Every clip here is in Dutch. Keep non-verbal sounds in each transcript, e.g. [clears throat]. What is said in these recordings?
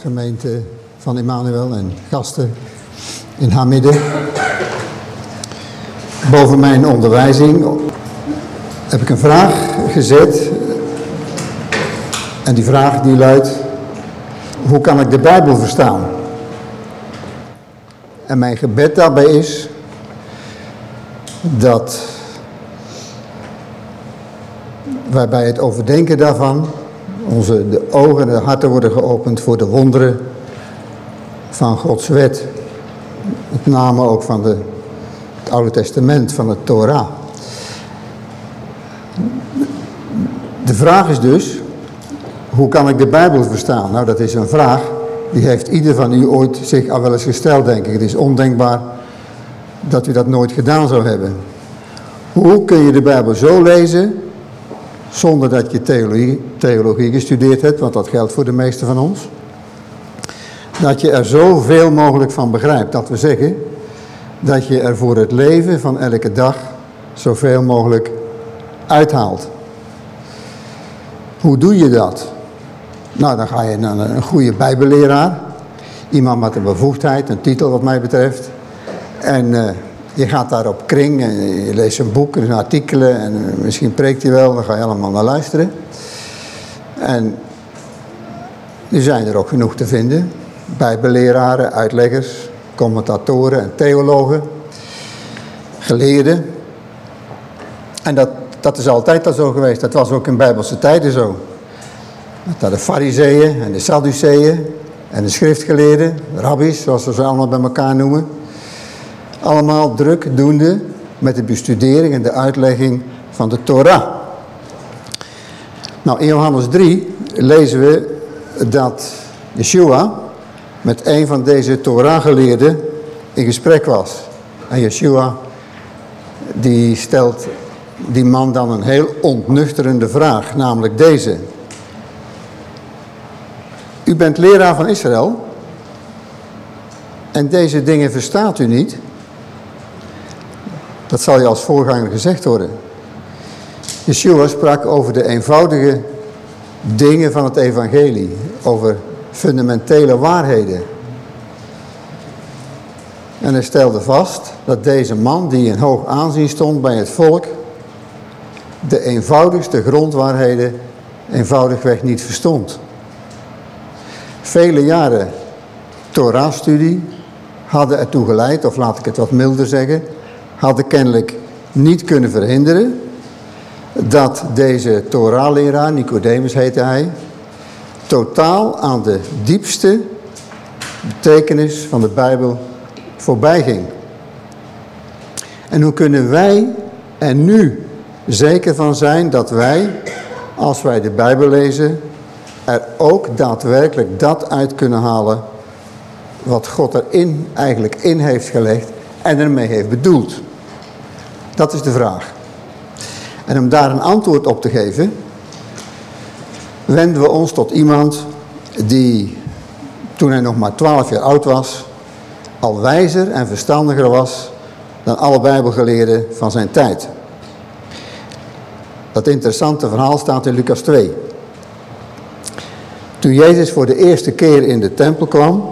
Gemeente van Emmanuel en gasten in haar midden. Boven mijn onderwijzing heb ik een vraag gezet. En die vraag die luidt, hoe kan ik de Bijbel verstaan? En mijn gebed daarbij is dat wij bij het overdenken daarvan onze de ogen en de harten worden geopend voor de wonderen van Gods wet. Met name ook van de, het Oude Testament, van het Torah. De vraag is dus, hoe kan ik de Bijbel verstaan? Nou, dat is een vraag, die heeft ieder van u ooit zich al wel eens gesteld, denk ik. Het is ondenkbaar dat u dat nooit gedaan zou hebben. Hoe kun je de Bijbel zo lezen zonder dat je theologie, theologie gestudeerd hebt, want dat geldt voor de meesten van ons. Dat je er zoveel mogelijk van begrijpt. Dat we zeggen dat je er voor het leven van elke dag zoveel mogelijk uithaalt. Hoe doe je dat? Nou, dan ga je naar een goede bijbelleraar. Iemand met een bevoegdheid, een titel wat mij betreft. En... Uh, je gaat daar op kring en je leest een boek en artikelen en misschien preekt hij wel, dan ga je allemaal naar luisteren. En er zijn er ook genoeg te vinden. Bijbelleraren, uitleggers, commentatoren en theologen, geleerden. En dat, dat is altijd al zo geweest. Dat was ook in bijbelse tijden zo. Dat de fariseeën en de sadduceeën en de schriftgeleerden, rabbis, zoals we ze allemaal bij elkaar noemen allemaal druk doende met de bestudering en de uitlegging van de Torah. Nou, in Johannes 3 lezen we dat Yeshua met een van deze Torah-geleerden in gesprek was. En Yeshua die stelt die man dan een heel ontnuchterende vraag, namelijk deze. U bent leraar van Israël en deze dingen verstaat u niet... Dat zal je als voorganger gezegd worden. Yeshua sprak over de eenvoudige dingen van het evangelie. Over fundamentele waarheden. En hij stelde vast dat deze man die in hoog aanzien stond bij het volk... de eenvoudigste grondwaarheden eenvoudigweg niet verstond. Vele jaren Torah-studie hadden ertoe geleid, of laat ik het wat milder zeggen hadden kennelijk niet kunnen verhinderen dat deze Torah-leraar, Nicodemus heette hij, totaal aan de diepste betekenis van de Bijbel voorbij ging. En hoe kunnen wij er nu zeker van zijn dat wij, als wij de Bijbel lezen, er ook daadwerkelijk dat uit kunnen halen wat God erin eigenlijk in heeft gelegd en ermee heeft bedoeld. Dat is de vraag. En om daar een antwoord op te geven, wenden we ons tot iemand die, toen hij nog maar twaalf jaar oud was, al wijzer en verstandiger was dan alle bijbelgeleerden van zijn tijd. Dat interessante verhaal staat in Lucas 2. Toen Jezus voor de eerste keer in de tempel kwam,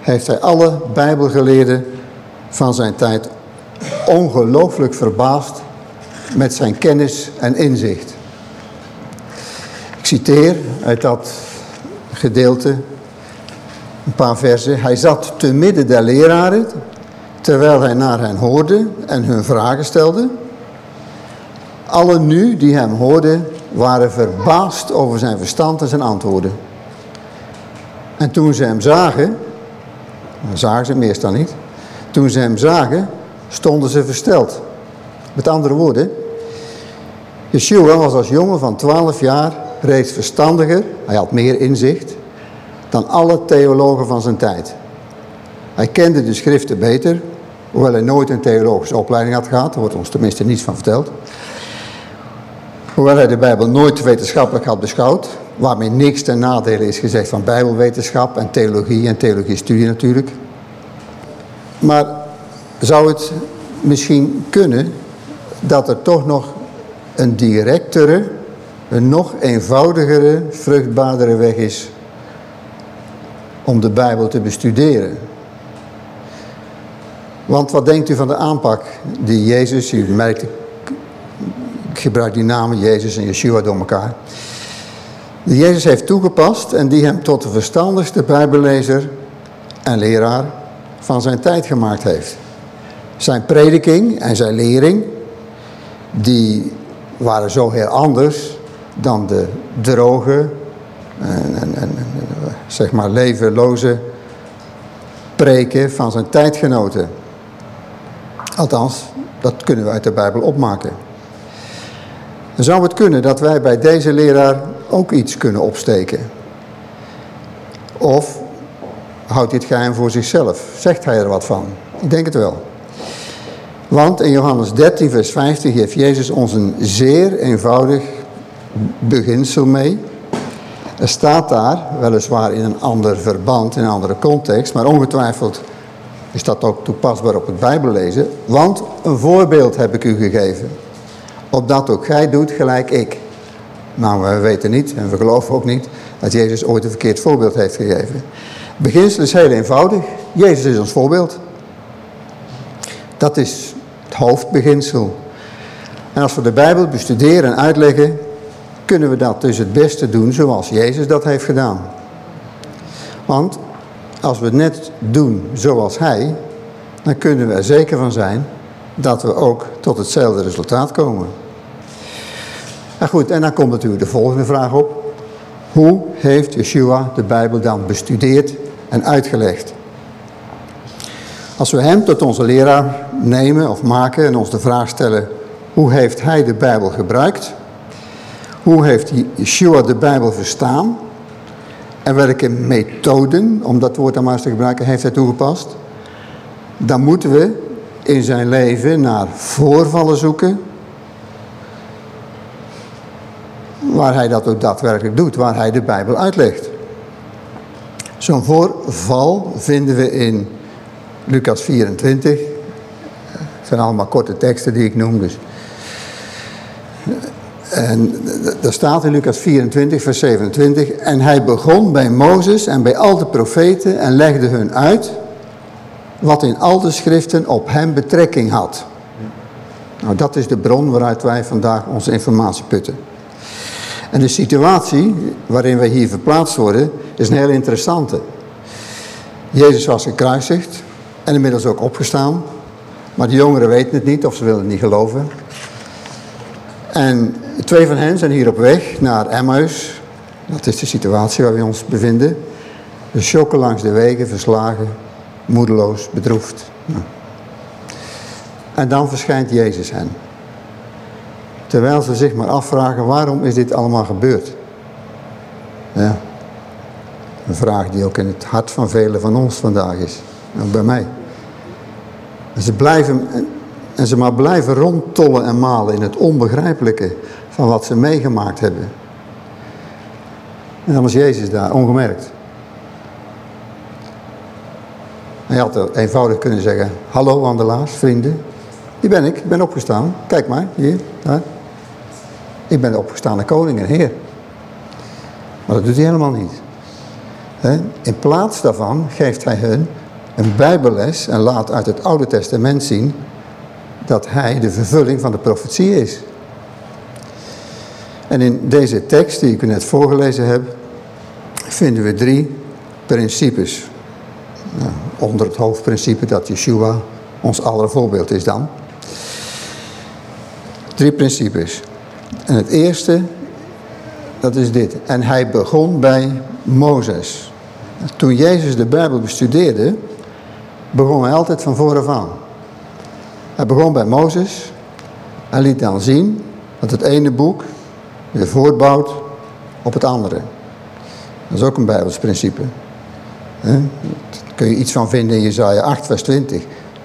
heeft hij alle bijbelgeleerden van zijn tijd ongelooflijk verbaasd met zijn kennis en inzicht. Ik citeer uit dat gedeelte een paar versen. Hij zat te midden der leraren, terwijl hij naar hen hoorde en hun vragen stelde. Allen nu die hem hoorden, waren verbaasd over zijn verstand en zijn antwoorden. En toen ze hem zagen, zagen ze meestal niet, toen ze hem zagen, stonden ze versteld. Met andere woorden, Yeshua was als jongen van 12 jaar reeds verstandiger, hij had meer inzicht, dan alle theologen van zijn tijd. Hij kende de schriften beter, hoewel hij nooit een theologische opleiding had gehad, daar wordt ons tenminste niets van verteld. Hoewel hij de Bijbel nooit wetenschappelijk had beschouwd, waarmee niks ten nadele is gezegd van bijbelwetenschap en theologie en theologiestudie natuurlijk. Maar zou het misschien kunnen dat er toch nog een directere een nog eenvoudigere, vruchtbaardere weg is om de Bijbel te bestuderen. Want wat denkt u van de aanpak die Jezus, u merkt, ik gebruik die namen Jezus en Yeshua door elkaar, die Jezus heeft toegepast en die hem tot de verstandigste Bijbellezer en leraar van zijn tijd gemaakt heeft. Zijn prediking en zijn lering, die waren zo heel anders dan de droge en, en, en zeg maar levenloze preken van zijn tijdgenoten. Althans, dat kunnen we uit de Bijbel opmaken. Zou het kunnen dat wij bij deze leraar ook iets kunnen opsteken. Of houdt het geheim voor zichzelf? Zegt hij er wat van? Ik denk het wel. Want in Johannes 13 vers 50 geeft Jezus ons een zeer eenvoudig beginsel mee. Er staat daar, weliswaar in een ander verband, in een andere context, maar ongetwijfeld is dat ook toepasbaar op het Bijbellezen. Want een voorbeeld heb ik u gegeven, opdat ook gij doet gelijk ik. Nou, we weten niet en we geloven ook niet dat Jezus ooit een verkeerd voorbeeld heeft gegeven. Het beginsel is heel eenvoudig. Jezus is ons voorbeeld. Dat is het hoofdbeginsel. En als we de Bijbel bestuderen en uitleggen, kunnen we dat dus het beste doen zoals Jezus dat heeft gedaan. Want als we het net doen zoals Hij, dan kunnen we er zeker van zijn dat we ook tot hetzelfde resultaat komen. Nou goed, en dan komt natuurlijk de volgende vraag op. Hoe heeft Yeshua de Bijbel dan bestudeerd en uitgelegd? Als we hem tot onze leraar nemen of maken en ons de vraag stellen... hoe heeft hij de Bijbel gebruikt? Hoe heeft Yeshua de Bijbel verstaan? En welke methoden, om dat woord dan maar eens te gebruiken, heeft hij toegepast? Dan moeten we in zijn leven naar voorvallen zoeken waar hij dat ook daadwerkelijk doet, waar hij de Bijbel uitlegt. Zo'n voorval vinden we in Lucas 24. Het zijn allemaal korte teksten die ik noem. Dus. En daar staat in Lucas 24, vers 27. En hij begon bij Mozes en bij al de profeten en legde hun uit wat in al de schriften op hem betrekking had. Nou, dat is de bron waaruit wij vandaag onze informatie putten. En de situatie waarin wij hier verplaatst worden is een heel interessante. Jezus was gekruisigd en inmiddels ook opgestaan. Maar de jongeren weten het niet of ze willen het niet geloven. En twee van hen zijn hier op weg naar Emmaus. Dat is de situatie waar we ons bevinden. De schokken langs de wegen, verslagen, moedeloos, bedroefd. En dan verschijnt Jezus hen. Terwijl ze zich maar afvragen, waarom is dit allemaal gebeurd? Ja. Een vraag die ook in het hart van velen van ons vandaag is. Ook bij mij. En ze, blijven, en ze maar blijven rondtollen en malen in het onbegrijpelijke van wat ze meegemaakt hebben. En dan was Jezus daar, ongemerkt. Hij had eenvoudig kunnen zeggen, hallo wandelaars, vrienden. Hier ben ik, ik ben opgestaan. Kijk maar, hier, daar. Ik ben de opgestaande koning en heer. Maar dat doet hij helemaal niet. In plaats daarvan geeft hij hun een bijbelles en laat uit het Oude Testament zien dat hij de vervulling van de profetie is. En in deze tekst die ik u net voorgelezen heb, vinden we drie principes. Nou, onder het hoofdprincipe dat Yeshua ons aller voorbeeld is dan. Drie principes. En het eerste, dat is dit. En hij begon bij Mozes. Toen Jezus de Bijbel bestudeerde, begon hij altijd van vooraf aan. Hij begon bij Mozes. Hij liet dan zien dat het ene boek weer voortbouwt op het andere. Dat is ook een Bijbels principe. Daar kun je iets van vinden in Jezaja 8 vers 20.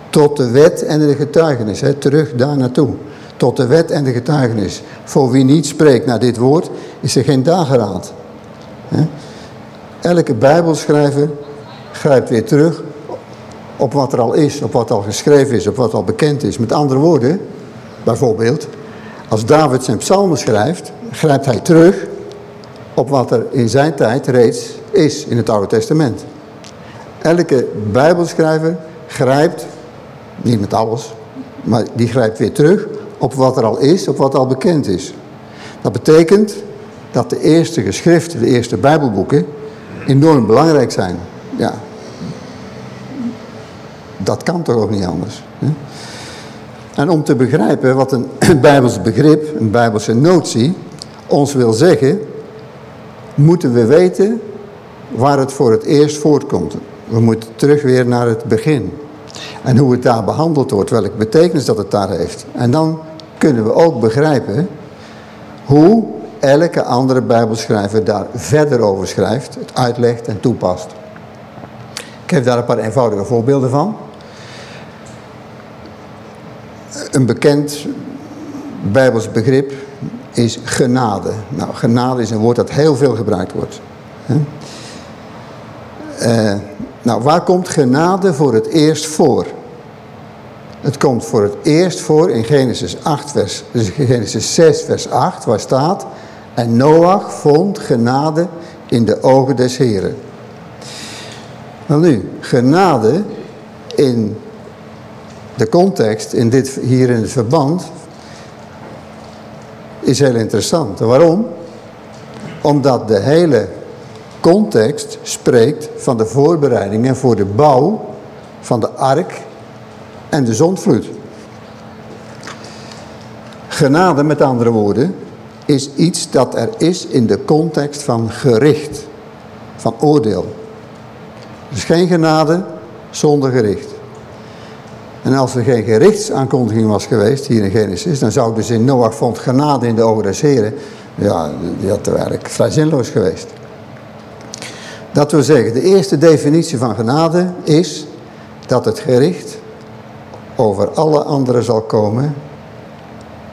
Tot de wet en de getuigenis. Terug daar naartoe tot de wet en de getuigenis. Voor wie niet spreekt naar dit woord, is er geen dageraad. Elke bijbelschrijver grijpt weer terug op wat er al is, op wat al geschreven is, op wat al bekend is. Met andere woorden, bijvoorbeeld, als David zijn psalmen schrijft, grijpt hij terug op wat er in zijn tijd reeds is in het Oude Testament. Elke bijbelschrijver grijpt, niet met alles, maar die grijpt weer terug op wat er al is, op wat al bekend is. Dat betekent dat de eerste geschriften, de eerste bijbelboeken, enorm belangrijk zijn. Ja, dat kan toch ook niet anders. Hè? En om te begrijpen wat een [clears throat] bijbels begrip, een bijbelse notie, ons wil zeggen, moeten we weten waar het voor het eerst voortkomt. We moeten terug weer naar het begin. En hoe het daar behandeld wordt, welke betekenis dat het daar heeft. En dan kunnen we ook begrijpen hoe elke andere bijbelschrijver daar verder over schrijft, het uitlegt en toepast. Ik heb daar een paar eenvoudige voorbeelden van. Een bekend bijbels begrip is genade. Nou, genade is een woord dat heel veel gebruikt wordt. Uh, nou, waar komt genade voor het eerst voor? Het komt voor het eerst voor in Genesis, 8 vers, dus Genesis 6 vers 8, waar staat... En Noach vond genade in de ogen des Heren. Nou nu, genade in de context, in dit, hier in het verband, is heel interessant. waarom? Omdat de hele context spreekt van de voorbereidingen voor de bouw van de ark en de zondvloed. Genade, met andere woorden, is iets dat er is in de context van gericht, van oordeel. Dus geen genade zonder gericht. En als er geen gerichtsaankondiging was geweest hier in Genesis, dan zou de zin Noach vond genade in de ogen des Heren, ja, die had eigenlijk vrij zinloos geweest. Dat wil zeggen, de eerste definitie van genade is dat het gericht over alle anderen zal komen,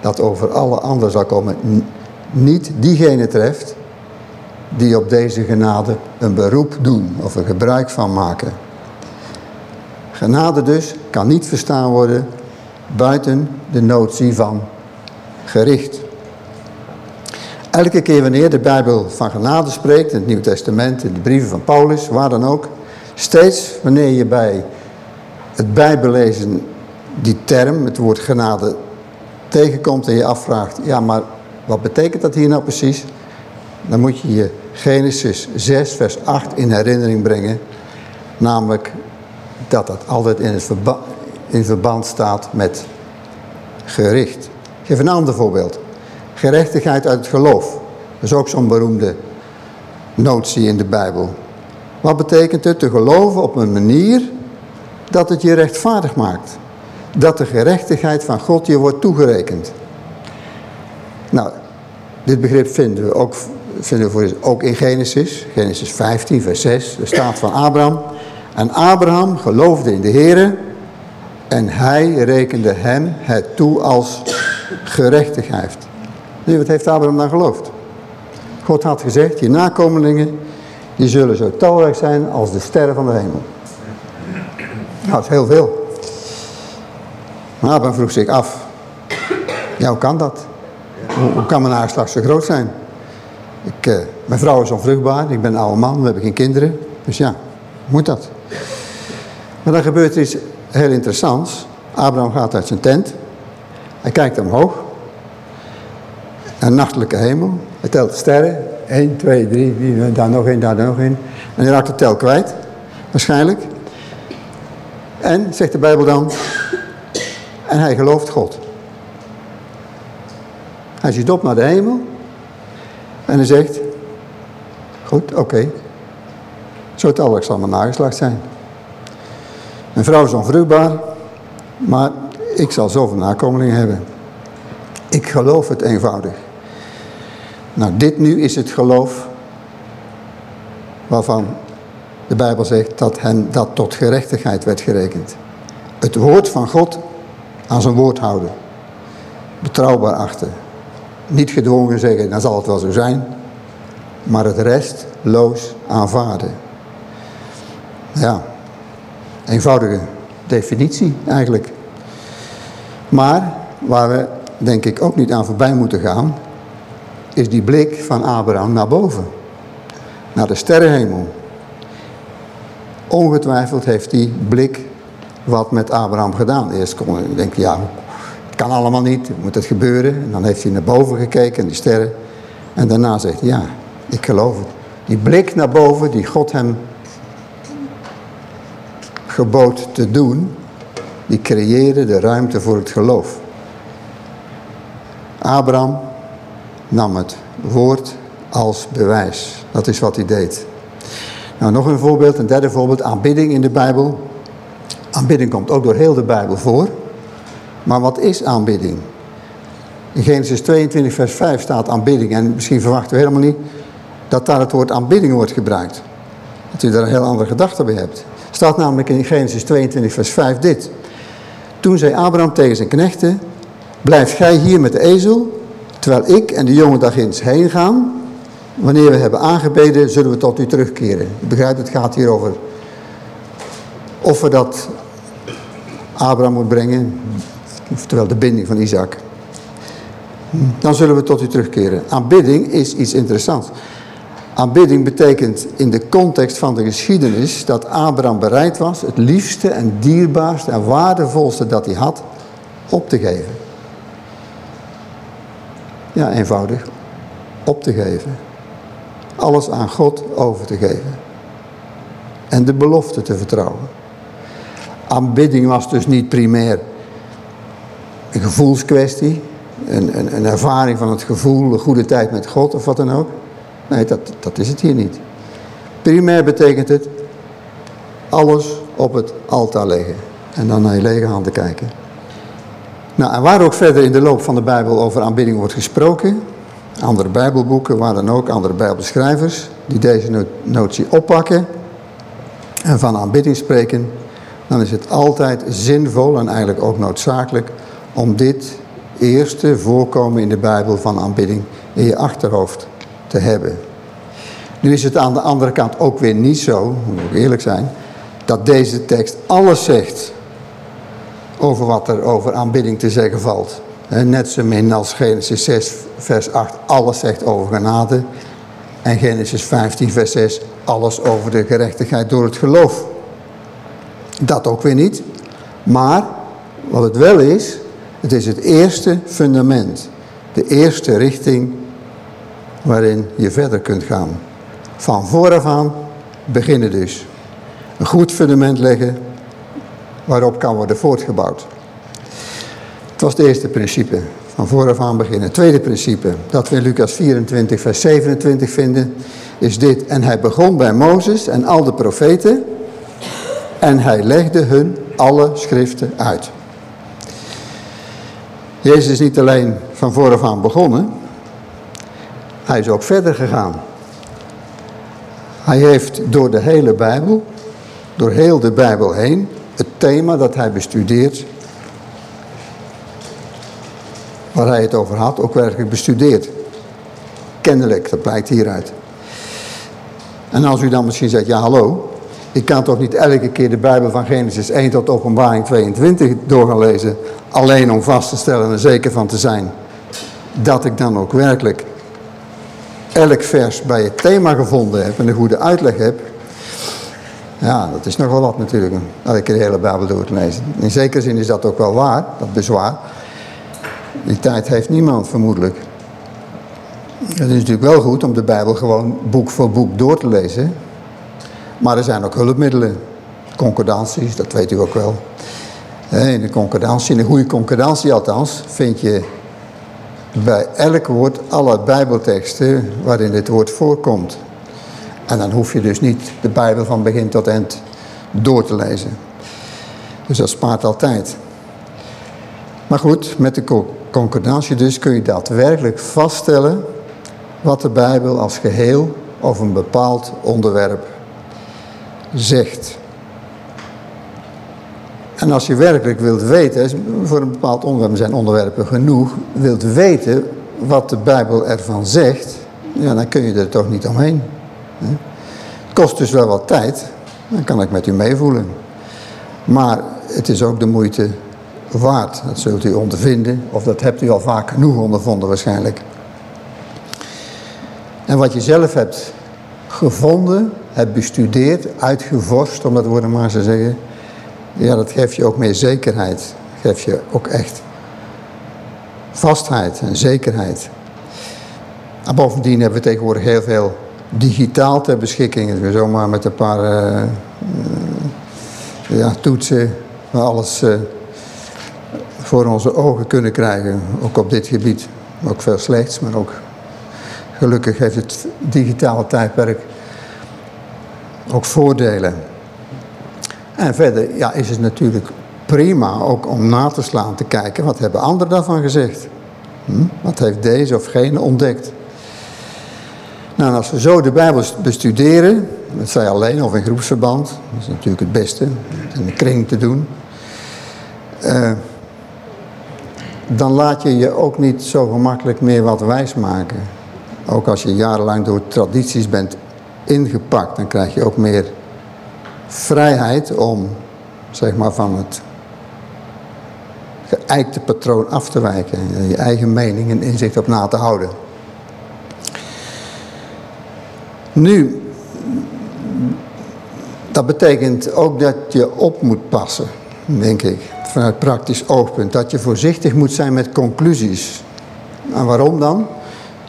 dat over alle anderen zal komen, niet diegene treft die op deze genade een beroep doen of er gebruik van maken. Genade dus kan niet verstaan worden buiten de notie van gericht. Elke keer wanneer de Bijbel van genade spreekt, in het Nieuw Testament, in de brieven van Paulus, waar dan ook, steeds wanneer je bij het Bijbellezen die term, het woord genade, tegenkomt en je afvraagt, ja maar wat betekent dat hier nou precies? Dan moet je je Genesis 6 vers 8 in herinnering brengen, namelijk dat dat altijd in, het verband staat met gericht. Ik geef een ander voorbeeld. Gerechtigheid uit het geloof. Dat is ook zo'n beroemde notie in de Bijbel. Wat betekent het? Te geloven op een manier dat het je rechtvaardig maakt. Dat de gerechtigheid van God je wordt toegerekend. Nou, dit begrip vinden we ook, vinden we ook in Genesis. Genesis 15 vers 6. Er staat van Abraham. En Abraham geloofde in de Here en hij rekende hem het toe als gerechtigheid. Nu, wat heeft Abraham dan geloofd? God had gezegd, je nakomelingen, die zullen zo talrijk zijn als de sterren van de hemel. Dat is heel veel. Maar Abraham vroeg zich af, ja, hoe kan dat? Hoe, kan mijn nageslag zo groot zijn? Ik, uh, mijn vrouw is onvruchtbaar, ik ben een oude man, we hebben geen kinderen. Dus ja, moet dat? Maar dan gebeurt iets heel interessants. Abraham gaat uit zijn tent. Hij kijkt omhoog. Een nachtelijke hemel. Hij telt sterren. 1, 2, 3, 4, daar nog één, daar nog één. En hij raakt de tel kwijt. Waarschijnlijk. En, zegt de Bijbel dan, en hij gelooft God. Hij ziet op naar de hemel. En hij zegt, goed, oké. Okay. Zo talrijk zal mijn nageslacht zijn. Mijn vrouw is onvruchtbaar, maar ik zal zoveel nakomelingen hebben. Ik geloof het eenvoudig. Nou, dit nu is het geloof waarvan de Bijbel zegt dat hen dat tot gerechtigheid werd gerekend. Het woord van God aan zijn woord houden. Betrouwbaar achter. Niet gedwongen zeggen, dan zal het wel zo zijn. Maar het restloos aanvaarden. Ja, eenvoudige definitie eigenlijk. Maar waar we denk ik ook niet aan voorbij moeten gaan, is die blik van Abraham naar boven. Naar de sterrenhemel. Ongetwijfeld heeft die blik wat met Abraham gedaan. Eerst kon hij denken, ja, het kan allemaal niet, moet het gebeuren. En dan heeft hij naar boven gekeken, die sterren. En daarna zegt hij, ja, ik geloof het. Die blik naar boven die God hem gebood te doen, die creëerde de ruimte voor het geloof. Abraham nam het woord als bewijs. Dat is wat hij deed. Nou, nog een voorbeeld, een derde voorbeeld, aanbidding in de Bijbel. Aanbidding komt ook door heel de Bijbel voor. Maar wat is aanbidding? In Genesis 22 vers 5 staat aanbidding. En misschien verwachten we helemaal niet dat daar het woord aanbidding wordt gebruikt. Dat u daar een heel andere gedachte bij hebt. Staat namelijk in Genesis 22 vers 5 dit. Toen zei Abraham tegen zijn knechten, blijf gij hier met de ezel, terwijl ik en de jongen daarginds heen gaan. Wanneer we hebben aangebeden, zullen we tot u terugkeren. Je begrijpt, het gaat hier over offer dat Abraham moet brengen, oftewel de binding van Isaac. Dan zullen we tot u terugkeren. Aanbidding is iets interessants. Aanbidding betekent in de context van de geschiedenis dat Abraham bereid was het liefste en dierbaarste en waardevolste dat hij had op te geven. Ja, eenvoudig. Op te geven. Alles aan God over te geven. En de belofte te vertrouwen. Aanbidding was dus niet primair een gevoelskwestie. Een, een, een ervaring van het gevoel, een goede tijd met God of wat dan ook. Nee, dat, dat is het hier niet. Primair betekent het alles op het altaar leggen. En dan naar je lege handen kijken. Nou, en waar ook verder in de loop van de Bijbel over aanbidding wordt gesproken, andere Bijbelboeken, waar dan ook andere Bijbelschrijvers, die deze notie oppakken en van aanbidding spreken, dan is het altijd zinvol en eigenlijk ook noodzakelijk om dit eerste voorkomen in de Bijbel van aanbidding in je achterhoofd te hebben. Nu is het aan de andere kant ook weer niet zo, moet ik eerlijk zijn, dat deze tekst alles zegt over wat er over aanbidding te zeggen valt. Net zo min als Genesis 6 vers 8 alles zegt over genade. En Genesis 15 vers 6 alles over de gerechtigheid door het geloof. Dat ook weer niet. Maar wat het wel is, het is het eerste fundament. De eerste richting waarin je verder kunt gaan. Van vooraf aan beginnen dus. Een goed fundament leggen waarop kan worden voortgebouwd. Het was het eerste principe. Van vooraf aan beginnen. Het tweede principe, dat we in Lucas 24 vers 27 vinden, is dit. En hij begon bij Mozes en al de profeten en hij legde hun alle schriften uit. Jezus is niet alleen van vooraf aan begonnen, hij is ook verder gegaan. Hij heeft door de hele Bijbel, door heel de Bijbel heen, het thema dat hij bestudeert, waar hij het over had, ook werkelijk bestudeerd. Kennelijk, dat blijkt hieruit. En als u dan misschien zegt, ja hallo, ik kan toch niet elke keer de Bijbel van Genesis 1 tot openbaring 22 door gaan lezen, alleen om vast te stellen en er zeker van te zijn dat ik dan ook werkelijk elk vers bij het thema gevonden heb en een goede uitleg heb. Ja, dat is nogal wat natuurlijk, elke keer de hele Bijbel door te lezen. In zekere zin is dat ook wel waar, dat bezwaar. Die tijd heeft niemand vermoedelijk. Het is natuurlijk wel goed om de Bijbel gewoon boek voor boek door te lezen. Maar er zijn ook hulpmiddelen. Concordanties, dat weet u ook wel. In de concordantie, in een goede concordantie althans, vind je bij elk woord alle bijbelteksten waarin dit woord voorkomt. En dan hoef je dus niet de Bijbel van begin tot eind door te lezen. Dus dat spaart altijd. Maar goed, met de concordantie dus kun je daadwerkelijk vaststellen wat de Bijbel als geheel over een bepaald onderwerp zegt. En als je werkelijk wilt weten, voor een bepaald onderwerp zijn onderwerpen genoeg, wilt weten wat de Bijbel ervan zegt, ja, dan kun je er toch niet omheen. Het kost dus wel wat tijd, dan kan ik met u meevoelen. Maar het is ook de moeite waard, dat zult u ondervinden, of dat hebt u al vaak genoeg ondervonden waarschijnlijk. En wat je zelf hebt gevonden, hebt bestudeerd, uitgevorst, om dat woord maar te zeggen. Ja, dat geeft je ook meer zekerheid. Geeft je ook echt vastheid en zekerheid. En bovendien hebben we tegenwoordig heel veel digitaal ter beschikking. Dat we zomaar met een paar uh, ja, toetsen alles uh, voor onze ogen kunnen krijgen. Ook op dit gebied. Ook veel slechts, maar ook gelukkig heeft het digitale tijdperk ook voordelen. En verder ja, is het natuurlijk prima ook om na te slaan, te kijken wat hebben anderen daarvan gezegd. Hm? Wat heeft deze of gene ontdekt? Nou, als we zo de Bijbel bestuderen, dat zij alleen of in groepsverband, dat is natuurlijk het beste, in de kring te doen. Uh, dan laat je je ook niet zo gemakkelijk meer wat wijs maken. Ook als je jarenlang door tradities bent ingepakt, dan krijg je ook meer vrijheid om zeg maar, van het geëikte patroon af te wijken. En je eigen mening en inzicht op na te houden. Nu, dat betekent ook dat je op moet passen, denk ik, vanuit praktisch oogpunt. Dat je voorzichtig moet zijn met conclusies. En waarom dan?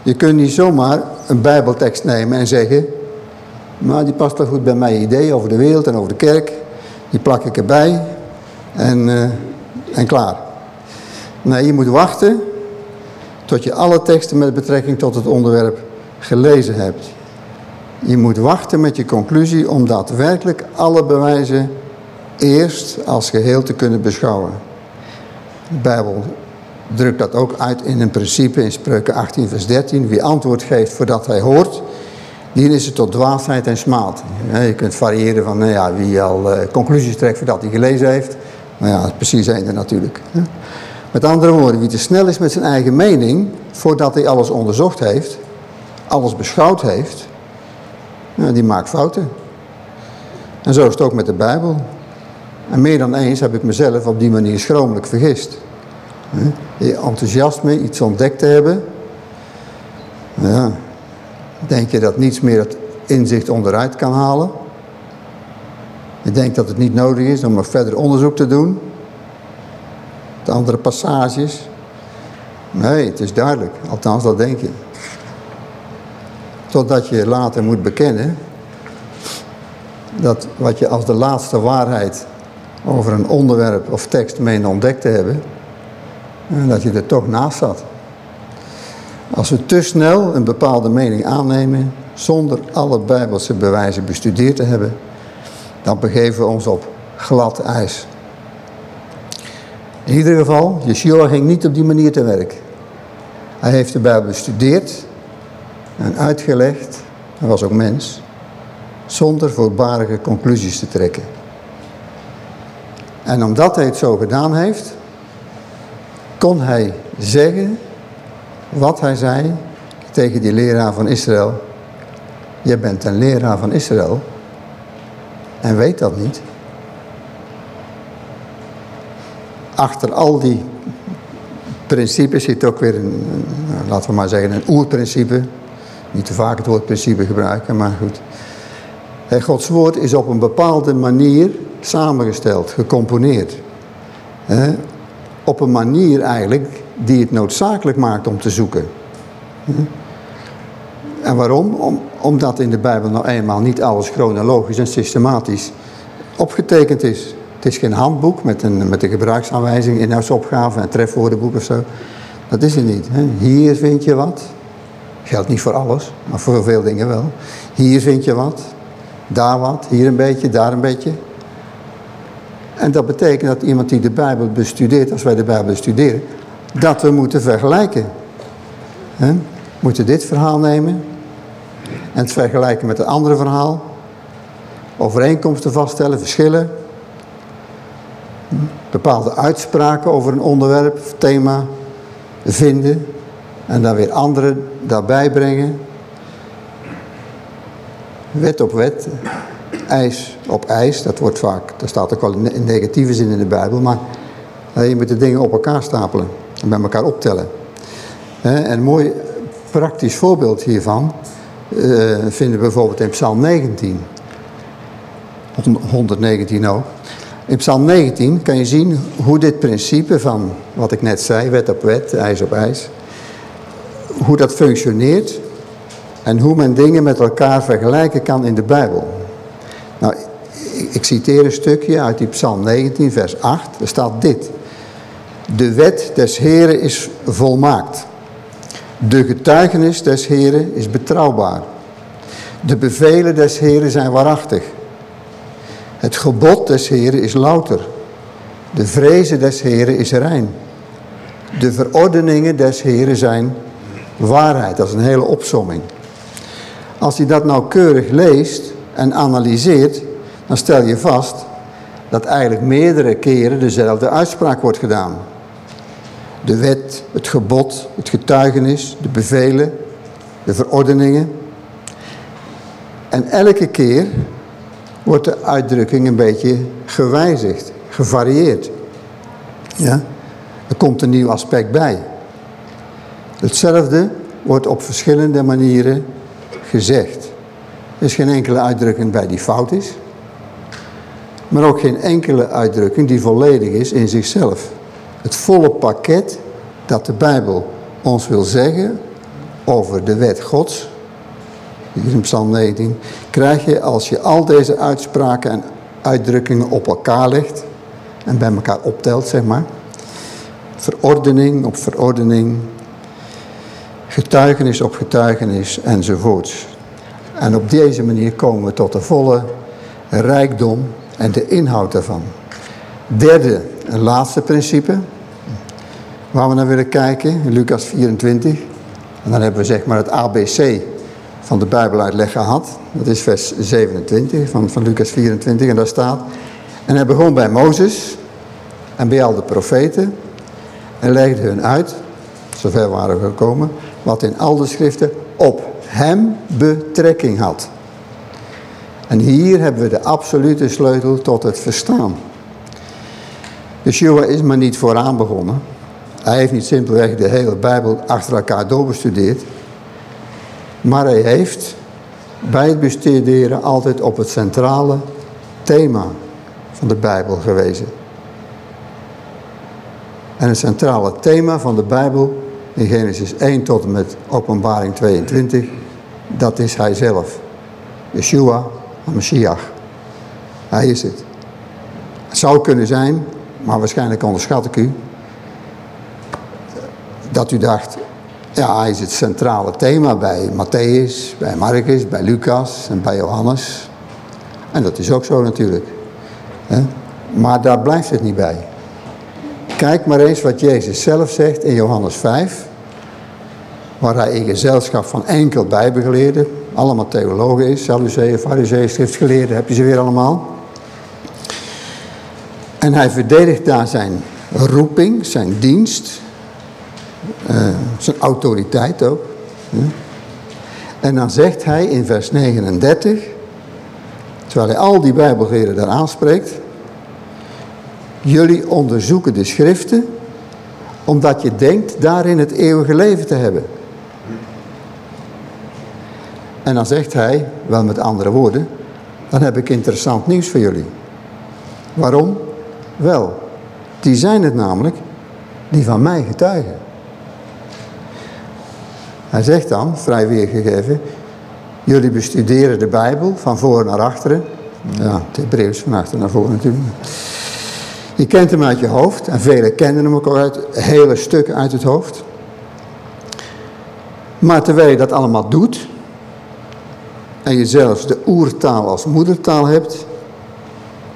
Je kunt niet zomaar een bijbeltekst nemen en zeggen... maar die past wel goed bij mijn idee over de wereld en over de kerk. Die plak ik erbij en, uh, en klaar. Nee, je moet wachten tot je alle teksten met betrekking tot het onderwerp gelezen hebt. Je moet wachten met je conclusie om daadwerkelijk alle bewijzen eerst als geheel te kunnen beschouwen. De Bijbel drukt dat ook uit in een principe in Spreuken 18 vers 13. Wie antwoord geeft voordat hij hoort, die is het tot dwaasheid en smaad. Je kunt variëren van nou ja, wie al eh, conclusies trekt voordat hij gelezen heeft. Nou ja, precies einde natuurlijk. Met andere woorden, wie te snel is met zijn eigen mening, voordat hij alles onderzocht heeft, alles beschouwd heeft, die maakt fouten. En zo is het ook met de Bijbel. En meer dan eens heb ik mezelf op die manier schromelijk vergist. Je enthousiasme, iets ontdekt te hebben. Ja, denk je dat niets meer het inzicht onderuit kan halen? Je denkt dat het niet nodig is om nog verder onderzoek te doen? De andere passages? Nee, het is duidelijk. Althans, dat denk je. Totdat je later moet bekennen dat wat je als de laatste waarheid over een onderwerp of tekst meende ontdekt te hebben, dat je er toch naast zat. Als we te snel een bepaalde mening aannemen, zonder alle bijbelse bewijzen bestudeerd te hebben, dan begeven we ons op glad ijs. In ieder geval, Yeshua ging niet op die manier te werk. Hij heeft de Bijbel bestudeerd en uitgelegd, hij was ook mens, zonder voorbarige conclusies te trekken. En omdat hij het zo gedaan heeft, kon hij zeggen wat hij zei tegen die leraar van Israël. Je bent een leraar van Israël en weet dat niet. Achter al die principes zit ook weer een, nou, laten we maar zeggen, een oerprincipe. Niet te vaak het woord principe gebruiken, maar goed. Gods woord is op een bepaalde manier samengesteld, gecomponeerd. Op een manier eigenlijk die het noodzakelijk maakt om te zoeken. En waarom? Om, omdat in de Bijbel nou eenmaal niet alles chronologisch en systematisch opgetekend is. Het is geen handboek met een, met een gebruiksaanwijzing, inhoudsopgave en trefwoordenboek of zo. Dat is het niet. Hè? Hier vind je wat. Geldt niet voor alles, maar voor veel dingen wel. Hier vind je wat. Daar wat. Hier een beetje, daar een beetje. En dat betekent dat iemand die de Bijbel bestudeert, als wij de Bijbel bestuderen, dat we moeten vergelijken. We moeten dit verhaal nemen en het vergelijken met een andere verhaal. Overeenkomsten vaststellen, verschillen. Bepaalde uitspraken over een onderwerp of thema vinden. En dan weer andere daarbij brengen. Wet op wet ijs op ijs. Dat wordt vaak, daar staat ook wel een negatieve zin in de Bijbel. Maar je moet de dingen op elkaar stapelen bij elkaar optellen. En een mooi praktisch voorbeeld hiervan uh, vinden we bijvoorbeeld in Psalm 19. 119 ook. In Psalm 19 kan je zien hoe dit principe van wat ik net zei, wet op wet, ijs op ijs, hoe dat functioneert en hoe men dingen met elkaar vergelijken kan in de Bijbel. Nou, ik citeer een stukje uit die Psalm 19, vers 8. Er staat dit. De wet des Heren is volmaakt. De getuigenis des Heren is betrouwbaar. De bevelen des Heren zijn waarachtig. Het gebod des Heren is louter. De vrezen des Heren is rein. De verordeningen des Heren zijn waarheid. Dat is een hele opsomming. Als je dat nauwkeurig leest en analyseert, dan stel je vast dat eigenlijk meerdere keren dezelfde uitspraak wordt gedaan. De wet, het gebod, het getuigenis, de bevelen, de verordeningen. En elke keer wordt de uitdrukking een beetje gewijzigd, gevarieerd. Ja? Er komt een nieuw aspect bij. Hetzelfde wordt op verschillende manieren gezegd. Er is geen enkele uitdrukking bij die fout is. Maar ook geen enkele uitdrukking die volledig is in zichzelf. Het volle pakket dat de Bijbel ons wil zeggen over de wet Gods, hier in Psalm 19, krijg je als je al deze uitspraken en uitdrukkingen op elkaar legt en bij elkaar optelt, zeg maar. Verordening op verordening, getuigenis op getuigenis enzovoorts. En op deze manier komen we tot de volle rijkdom en de inhoud daarvan. Derde en laatste principe, waar we naar willen kijken, in Lucas 24. En dan hebben we zeg maar het ABC van de Bijbeluitleg gehad. Dat is vers 27 van, van Lucas 24 en daar staat... En hij begon bij Mozes en bij al de profeten en legde hun uit, zover waren we gekomen, wat in al de schriften op hem betrekking had. En hier hebben we de absolute sleutel tot het verstaan. Yeshua is maar niet vooraan begonnen. Hij heeft niet simpelweg de hele Bijbel achter elkaar doorbestudeerd. Maar hij heeft bij het bestuderen altijd op het centrale thema van de Bijbel gewezen. En het centrale thema van de Bijbel in Genesis 1 tot en met openbaring 22, dat is hij zelf. Yeshua, Mashiach. Hij is het. Het zou kunnen zijn, maar waarschijnlijk onderschat ik u, dat u dacht, ja, hij is het centrale thema bij Matthäus, bij Marcus, bij Lucas en bij Johannes. En dat is ook zo natuurlijk. Maar daar blijft het niet bij. Kijk maar eens wat Jezus zelf zegt in Johannes 5. Waar hij in gezelschap van enkel bijbegeleerden, allemaal theologen is, Sadduceeën, Fariseeën, schriftgeleerden, heb je ze weer allemaal. En hij verdedigt daar zijn roeping, zijn dienst, uh, zijn autoriteit ook. En dan zegt hij in vers 39, terwijl hij al die bijbelgeleerden daar aanspreekt, jullie onderzoeken de schriften, omdat je denkt daarin het eeuwige leven te hebben. En dan zegt hij, wel met andere woorden, dan heb ik interessant nieuws voor jullie. Waarom? Wel, die zijn het namelijk die van mij getuigen. Hij zegt dan, vrij weergegeven, jullie bestuderen de Bijbel van voor naar achteren. Ja, het Hebreeuws van achter naar voren natuurlijk. Je kent hem uit je hoofd en velen kennen hem ook al uit hele stukken uit het hoofd. Maar terwijl je dat allemaal doet en je zelfs de oertaal als moedertaal hebt,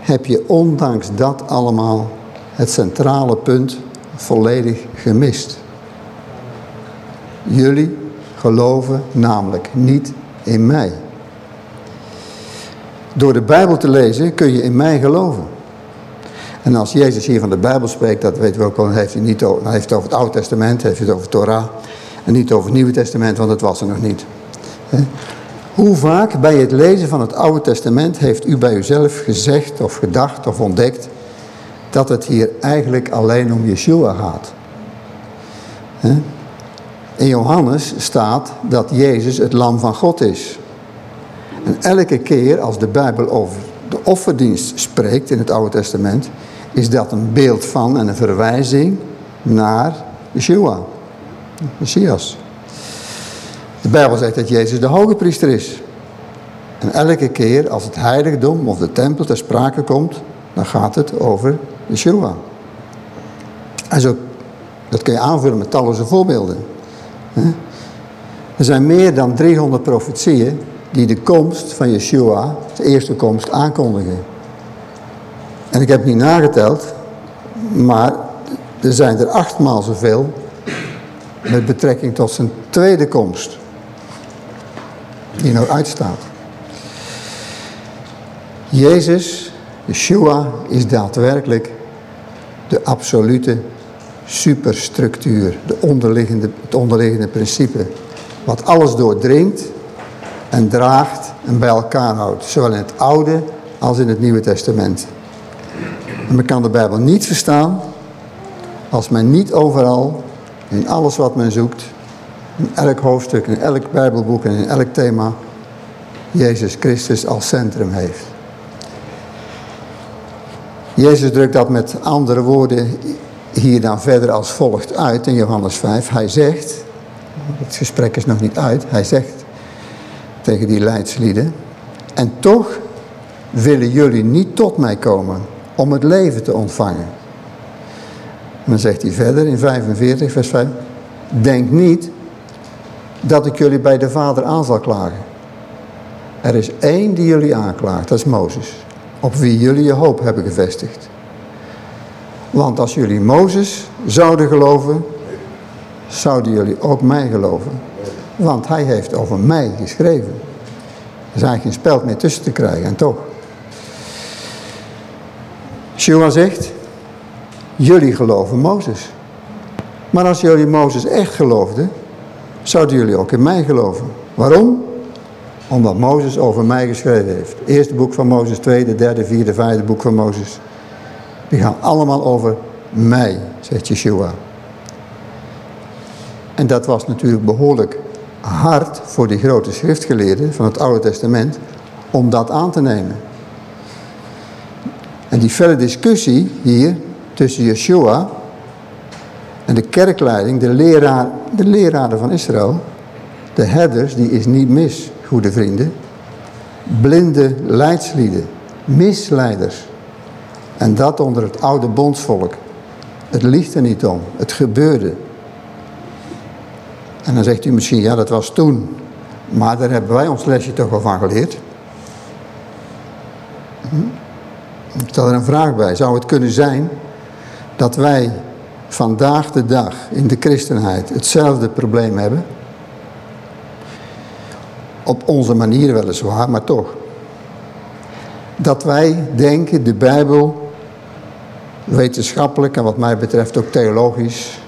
heb je ondanks dat allemaal het centrale punt volledig gemist. Jullie geloven namelijk niet in mij. Door de Bijbel te lezen kun je in mij geloven. En als Jezus hier van de Bijbel spreekt, dat weten we ook al, heeft hij, niet over, heeft het over het Oude Testament, heeft het over Torah. En niet over het Nieuwe Testament, want dat was er nog niet. Hoe vaak bij het lezen van het Oude Testament heeft u bij uzelf gezegd of gedacht of ontdekt dat het hier eigenlijk alleen om Yeshua gaat? In Johannes staat dat Jezus het lam van God is. En elke keer als de Bijbel over de offerdienst spreekt in het Oude Testament, is dat een beeld van en een verwijzing naar Yeshua, Messias. De Bijbel zegt dat Jezus de hoge priester is. En elke keer als het heiligdom of de tempel ter sprake komt, dan gaat het over Yeshua. En zo, dat kun je aanvullen met talloze voorbeelden. Er zijn meer dan 300 profetieën die de komst van Yeshua, de eerste komst, aankondigen. En ik heb niet nageteld, maar er zijn er achtmaal zoveel met betrekking tot zijn tweede komst. Die nou uitstaat. Jezus, Yeshua, is daadwerkelijk de absolute superstructuur, de onderliggende, het onderliggende principe. Wat alles doordringt en draagt en bij elkaar houdt. Zowel in het Oude als in het Nieuwe Testament. En men kan de Bijbel niet verstaan als men niet overal, in alles wat men zoekt, in elk hoofdstuk, in elk Bijbelboek en in elk thema, Jezus Christus als centrum heeft. Jezus drukt dat met andere woorden hier dan verder als volgt uit in Johannes 5. Hij zegt, het gesprek is nog niet uit, hij zegt tegen die leidslieden, en toch willen jullie niet tot mij komen om het leven te ontvangen. En dan zegt hij verder in 45 vers 5, denk niet dat ik jullie bij de Vader aan zal klagen. Er is één die jullie aanklaagt, dat is Mozes, op wie jullie je hoop hebben gevestigd. Want als jullie Mozes zouden geloven, zouden jullie ook mij geloven. Want hij heeft over mij geschreven. Er is eigenlijk geen speld meer tussen te krijgen en toch. Shua zegt, jullie geloven Mozes. Maar als jullie Mozes echt geloofden, zouden jullie ook in mij geloven. Waarom? Omdat Mozes over mij geschreven heeft. Eerste boek van Mozes, tweede, derde, vierde, vijfde boek van Mozes. Die gaan allemaal over mij, zegt Yeshua. En dat was natuurlijk behoorlijk hard voor die grote schriftgeleerden van het Oude Testament om dat aan te nemen. En die felle discussie hier tussen Yeshua en de kerkleiding, de, leraar, de leraren van Israël, de herders, die is niet mis, goede vrienden. Blinde leidslieden, misleiders. En dat onder het oude bondsvolk. Het ligt er niet om, het gebeurde. En dan zegt u misschien, ja dat was toen. Maar daar hebben wij ons lesje toch wel van geleerd. Hm? Ik stel er een vraag bij. Zou het kunnen zijn dat wij vandaag de dag in de christenheid hetzelfde probleem hebben? Op onze manier weliswaar, maar toch. Dat wij denken de Bijbel wetenschappelijk en wat mij betreft ook theologisch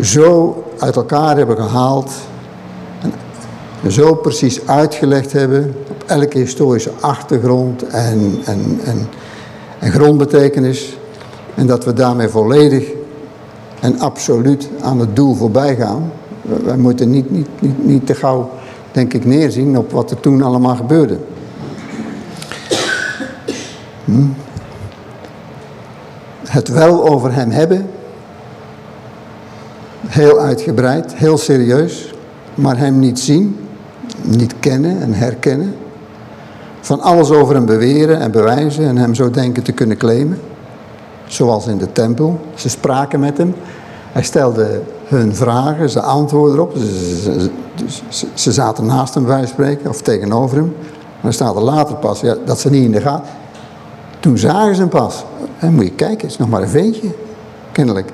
zo uit elkaar hebben gehaald en zo precies uitgelegd hebben op elke historische achtergrond en, en, en, en grondbetekenis en dat we daarmee volledig en absoluut aan het doel voorbij gaan. Wij moeten niet, niet, niet, niet te gauw, denk ik, neerzien op wat er toen allemaal gebeurde. Hm? Het wel over hem hebben Heel uitgebreid, heel serieus. Maar hem niet zien, niet kennen en herkennen. Van alles over hem beweren en bewijzen en hem zo denken te kunnen claimen. Zoals in de tempel. Ze spraken met hem. Hij stelde hun vragen, ze antwoordden erop. Ze, ze, ze zaten naast hem bij spreken of tegenover hem. Maar dan staat er later pas ja, dat ze niet in de gaten. Toen zagen ze hem pas. En moet je kijken, het is nog maar een veentje, kennelijk.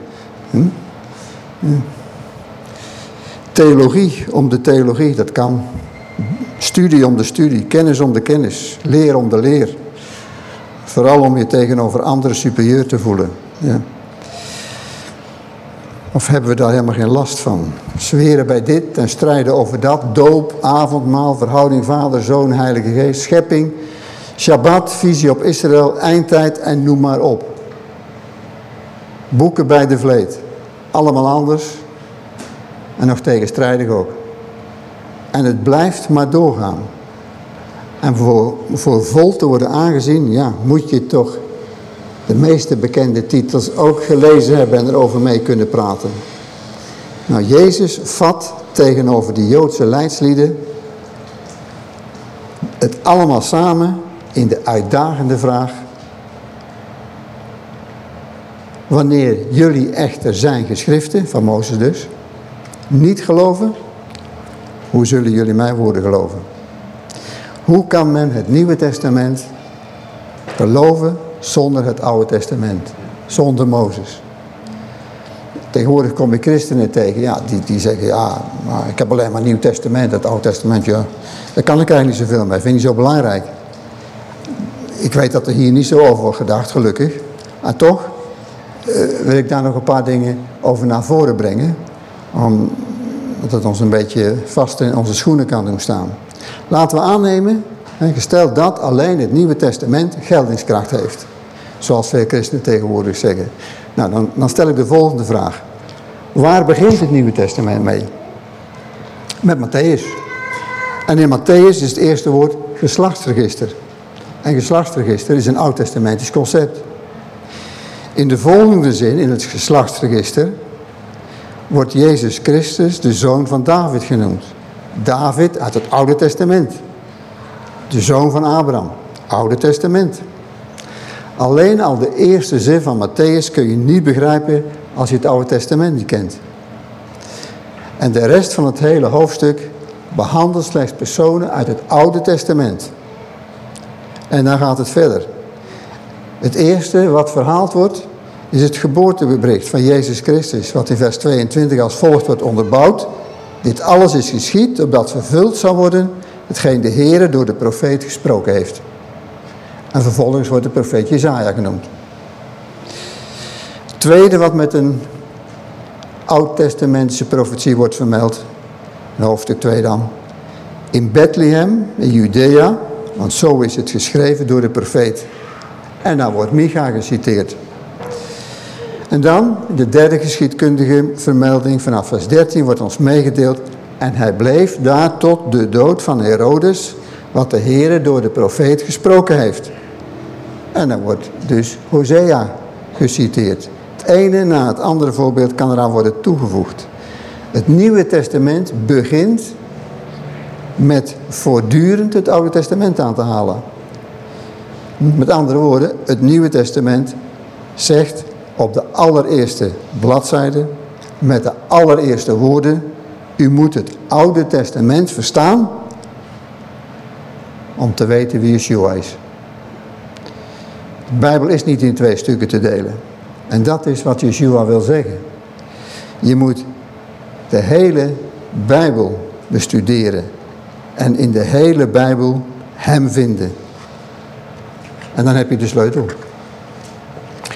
Hm? Theologie om de theologie, dat kan. Studie om de studie, kennis om de kennis, leer om de leer. Vooral om je tegenover anderen superieur te voelen. Ja. Of hebben we daar helemaal geen last van? Zweren bij dit en strijden over dat. Doop, avondmaal, verhouding vader, zoon, heilige geest, schepping, Shabbat, visie op Israël, eindtijd en noem maar op. Boeken bij de vleet allemaal anders. En nog tegenstrijdig ook. En het blijft maar doorgaan. En voor, voor vol te worden aangezien, ja, moet je toch de meeste bekende titels ook gelezen hebben en erover mee kunnen praten. Nou, Jezus vat tegenover die Joodse leidslieden het allemaal samen in de uitdagende vraag. Wanneer jullie echter zijn geschriften, van Mozes dus, niet geloven, hoe zullen jullie mijn woorden geloven? Hoe kan men het Nieuwe Testament geloven zonder het Oude Testament? Zonder Mozes? Tegenwoordig kom ik christenen tegen, ja, die, die zeggen, ja, maar ik heb alleen maar het Nieuw Testament, het Oude Testament, ja. Daar kan ik eigenlijk niet zoveel mee, vind ik zo belangrijk. Ik weet dat er hier niet zo over wordt gedacht, gelukkig. En toch uh, wil ik daar nog een paar dingen over naar voren brengen. Omdat het ons een beetje vast in onze schoenen kan doen staan. Laten we aannemen, gesteld dat alleen het Nieuwe Testament geldingskracht heeft. Zoals veel christenen tegenwoordig zeggen. Nou, dan, dan stel ik de volgende vraag. Waar begint het Nieuwe Testament mee? Met Matthäus. En in Matthäus is het eerste woord geslachtsregister. En geslachtsregister is een oud-testamentisch concept. In de volgende zin, in het geslachtsregister, wordt Jezus Christus de zoon van David genoemd. David uit het Oude Testament. De zoon van Abraham. Oude Testament. Alleen al de eerste zin van Matthäus kun je niet begrijpen als je het Oude Testament niet kent. En de rest van het hele hoofdstuk behandelt slechts personen uit het Oude Testament. En dan gaat het verder. Het eerste wat verhaald wordt, is het geboortebericht van Jezus Christus, wat in vers 22 als volgt wordt onderbouwd. Dit alles is geschied, opdat vervuld zal worden, hetgeen de Heere door de profeet gesproken heeft. En vervolgens wordt de profeet Jezaja genoemd. Het tweede wat met een oud-testamentische profetie wordt vermeld, in hoofdstuk 2 dan. In Bethlehem, in Judea, want zo is het geschreven door de profeet. En dan wordt Micha geciteerd. En dan, de derde geschiedkundige vermelding vanaf vers 13 wordt ons meegedeeld. En hij bleef daar tot de dood van Herodes, wat de Heere door de profeet gesproken heeft. En dan wordt dus Hosea geciteerd. Het ene na het andere voorbeeld kan eraan worden toegevoegd. Het Nieuwe Testament begint met voortdurend het Oude Testament aan te halen. Met andere woorden, het Nieuwe Testament zegt op de allereerste bladzijde, met de allereerste woorden, u moet het Oude Testament verstaan om te weten wie Yeshua is. De Bijbel is niet in twee stukken te delen. En dat is wat Yeshua wil zeggen. Je moet de hele Bijbel bestuderen. En in de hele Bijbel hem vinden. En dan heb je de sleutel.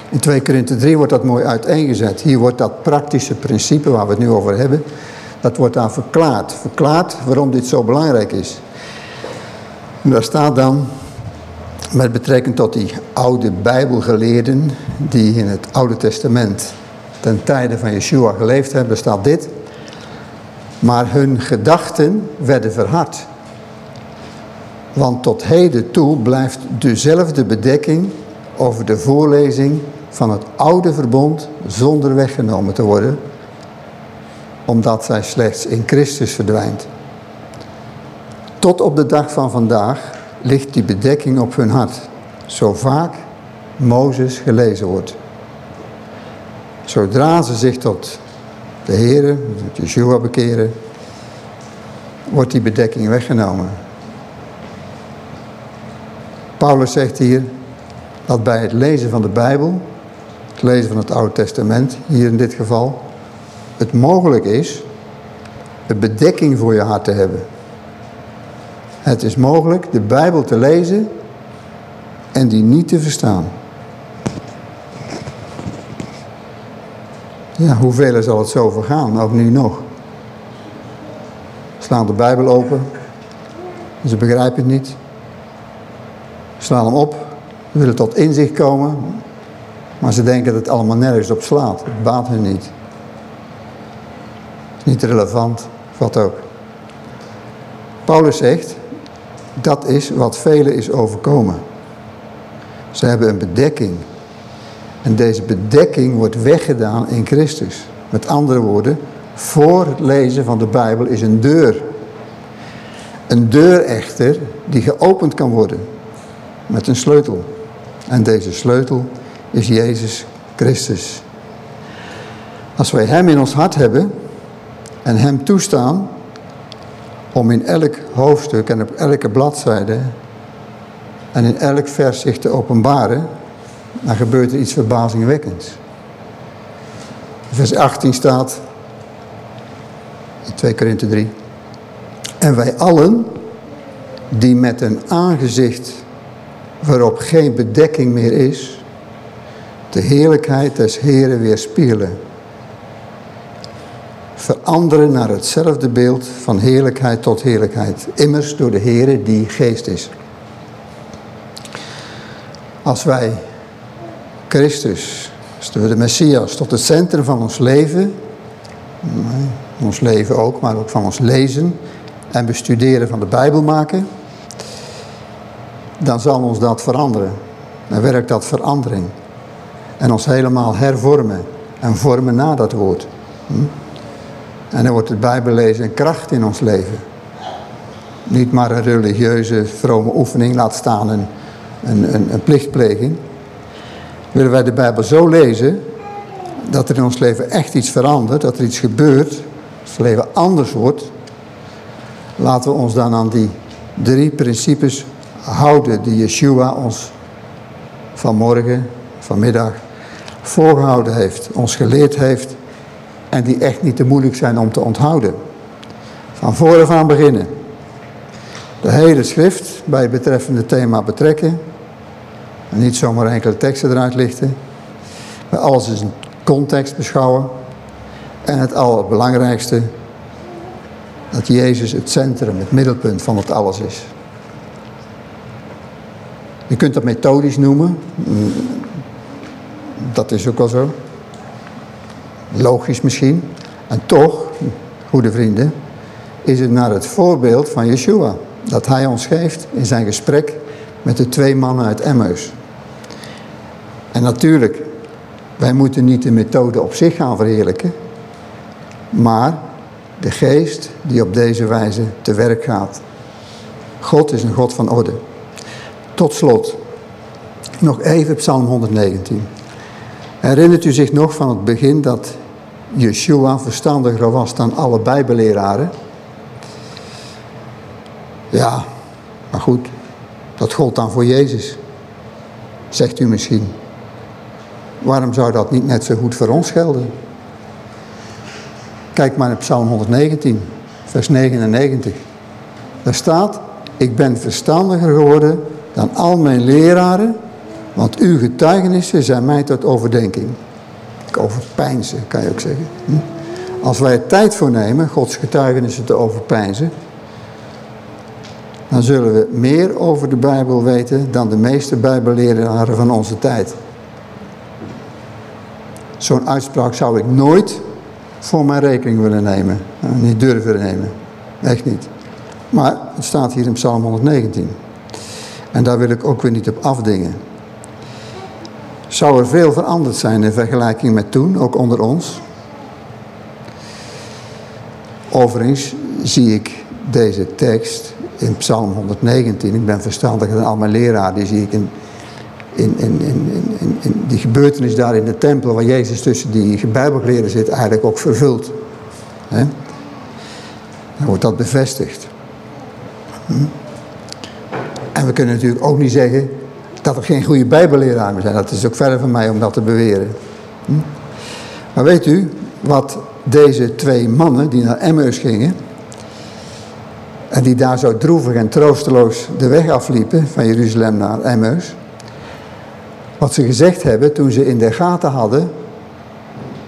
In 2 Korinthe 3 wordt dat mooi uiteengezet. Hier wordt dat praktische principe waar we het nu over hebben, dat wordt daar verklaard. Verklaard waarom dit zo belangrijk is. En daar staat dan, met betrekking tot die oude bijbelgeleerden die in het Oude Testament ten tijde van Yeshua geleefd hebben, staat dit. Maar hun gedachten werden verhard. Want tot heden toe blijft dezelfde bedekking over de voorlezing van het oude verbond zonder weggenomen te worden, omdat zij slechts in Christus verdwijnt. Tot op de dag van vandaag ligt die bedekking op hun hart, zo vaak Mozes gelezen wordt. Zodra ze zich tot de Heer, tot Yeshua bekeren, wordt die bedekking weggenomen. Paulus zegt hier dat bij het lezen van de Bijbel, het lezen van het Oude Testament, hier in dit geval, het mogelijk is een bedekking voor je hart te hebben. Het is mogelijk de Bijbel te lezen en die niet te verstaan. Ja, hoeveel zal het zo vergaan, ook nu nog? Slaan de Bijbel open, ze begrijpen het niet. Slaan hem op, ze willen tot inzicht komen, maar ze denken dat het allemaal nergens op slaat. Het baat hun niet. Niet relevant, wat ook. Paulus zegt, dat is wat velen is overkomen. Ze hebben een bedekking. En deze bedekking wordt weggedaan in Christus. Met andere woorden, voor het lezen van de Bijbel is een deur. Een deur echter die geopend kan worden met een sleutel. En deze sleutel is Jezus Christus. Als wij Hem in ons hart hebben en Hem toestaan om in elk hoofdstuk en op elke bladzijde en in elk vers zich te openbaren, dan gebeurt er iets verbazingwekkends. Vers 18 staat, in 2 Korinthe 3, en wij allen die met een aangezicht waarop geen bedekking meer is, de heerlijkheid des Heren weerspiegelen. Veranderen naar hetzelfde beeld van heerlijkheid tot heerlijkheid. Immers door de Here die geest is. Als wij Christus, de Messias, tot het centrum van ons leven, ons leven ook, maar ook van ons lezen en bestuderen van de Bijbel maken, dan zal ons dat veranderen. Dan werkt dat verandering. En ons helemaal hervormen en vormen na dat woord. Hm? En dan wordt het Bijbellezen een kracht in ons leven. Niet maar een religieuze, vrome oefening, laat staan een, een, een, een plichtpleging. Willen wij de Bijbel zo lezen dat er in ons leven echt iets verandert, dat er iets gebeurt, dat het leven anders wordt. Laten we ons dan aan die drie principes houden die Yeshua ons vanmorgen, vanmiddag voorgehouden heeft, ons geleerd heeft en die echt niet te moeilijk zijn om te onthouden. Van voren aan beginnen. De hele schrift bij het betreffende thema betrekken en niet zomaar enkele teksten eruit lichten. Maar alles is een context beschouwen en het allerbelangrijkste dat Jezus het centrum, het middelpunt van het alles is. Je kunt dat methodisch noemen. Dat is ook wel zo. Logisch misschien. En toch, goede vrienden, is het naar het voorbeeld van Yeshua. Dat hij ons geeft in zijn gesprek met de twee mannen uit Emmaus. En natuurlijk, wij moeten niet de methode op zich gaan verheerlijken. Maar de geest die op deze wijze te werk gaat. God is een God van orde. Tot slot, nog even Psalm 119. Herinnert u zich nog van het begin dat Yeshua verstandiger was dan alle bijbelleraren? Ja, maar goed, dat gold dan voor Jezus. Zegt u misschien. Waarom zou dat niet net zo goed voor ons gelden? Kijk maar naar Psalm 119, vers 99. Daar staat, ik ben verstandiger geworden dan al mijn leraren, want uw getuigenissen zijn mij tot overdenking. Overpijnzen, kan je ook zeggen. Hm? Als wij er tijd voor nemen Gods getuigenissen te overpijnzen, dan zullen we meer over de Bijbel weten dan de meeste Bijbelleraren van onze tijd. Zo'n uitspraak zou ik nooit voor mijn rekening willen nemen. Eh, niet durven nemen. Echt niet. Maar het staat hier in Psalm 119. En daar wil ik ook weer niet op afdingen. Zou er veel veranderd zijn in vergelijking met toen, ook onder ons? Overigens zie ik deze tekst in Psalm 119. Ik ben verstandiger dan al mijn leraar. Die zie ik in, in, in, in, die gebeurtenis daar in de tempel... waar Jezus tussen die bijbelgeleerden zit, eigenlijk ook vervuld. Dan wordt dat bevestigd. Hm? En we kunnen natuurlijk ook niet zeggen dat er geen goede bijbelleraar meer zijn. Dat is ook verder van mij om dat te beweren. Hm? Maar weet u wat deze twee mannen die naar Emmaus gingen... en die daar zo droevig en troosteloos de weg afliepen van Jeruzalem naar Emmaus... wat ze gezegd hebben toen ze in de gaten hadden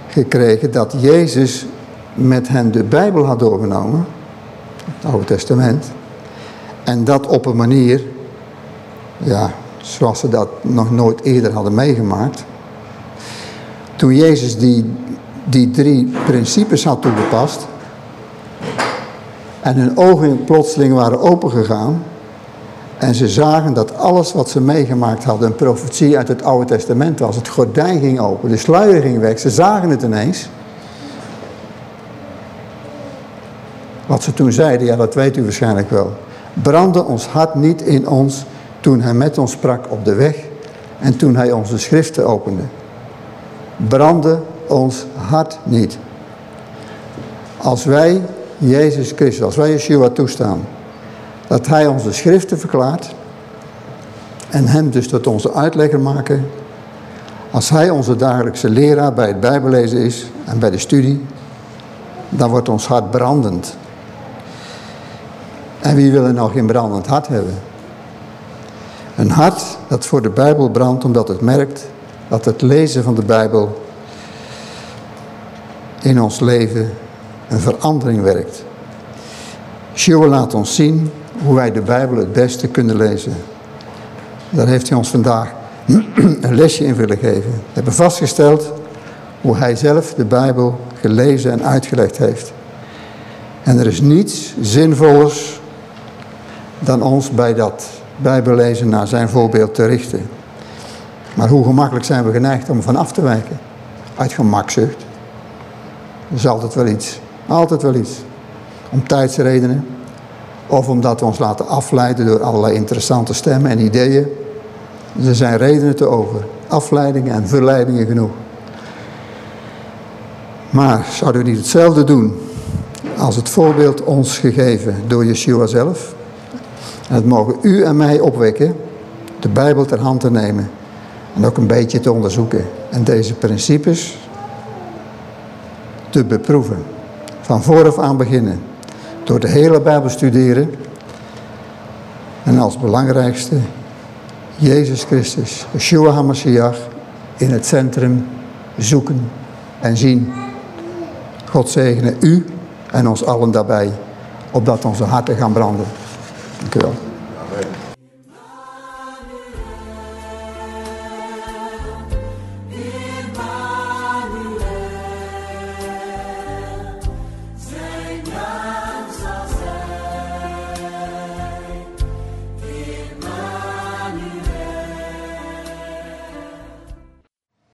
gekregen dat Jezus met hen de Bijbel had doorgenomen... het Oude Testament... en dat op een manier ja, zoals ze dat nog nooit eerder hadden meegemaakt. Toen Jezus die, die drie principes had toegepast, En hun ogen plotseling waren opengegaan. En ze zagen dat alles wat ze meegemaakt hadden een profetie uit het Oude Testament was. Het gordijn ging open, de sluier ging weg. Ze zagen het ineens. Wat ze toen zeiden, ja dat weet u waarschijnlijk wel. Brandde ons hart niet in ons toen hij met ons sprak op de weg en toen hij onze schriften opende. Brandde ons hart niet. Als wij Jezus Christus, als wij Yeshua toestaan, dat hij onze schriften verklaart en hem dus tot onze uitlegger maken, als hij onze dagelijkse leraar bij het bijbellezen is en bij de studie, dan wordt ons hart brandend. En wie wil er nou geen brandend hart hebben? Een hart dat voor de Bijbel brandt omdat het merkt dat het lezen van de Bijbel in ons leven een verandering werkt. Yeshua laat ons zien hoe wij de Bijbel het beste kunnen lezen. Daar heeft hij ons vandaag [clears throat] een lesje in willen geven. We hebben vastgesteld hoe hij zelf de Bijbel gelezen en uitgelegd heeft. En er is niets zinvollers dan ons bij dat Bijbellezen naar zijn voorbeeld te richten. Maar hoe gemakkelijk zijn we geneigd om van af te wijken? Uit gemakzucht. Er is altijd wel iets. Altijd wel iets. Om tijdsredenen. Of omdat we ons laten afleiden door allerlei interessante stemmen en ideeën. Er zijn redenen te over. Afleidingen en verleidingen genoeg. Maar zouden we niet hetzelfde doen als het voorbeeld ons gegeven door Yeshua zelf? En het mogen u en mij opwekken de Bijbel ter hand te nemen en ook een beetje te onderzoeken. En deze principes te beproeven. Van vooraf aan beginnen. Door de hele Bijbel studeren. En als belangrijkste Jezus Christus, Yeshua HaMashiach, in het centrum zoeken en zien. God zegene u en ons allen daarbij, opdat onze harten gaan branden. Dank u wel.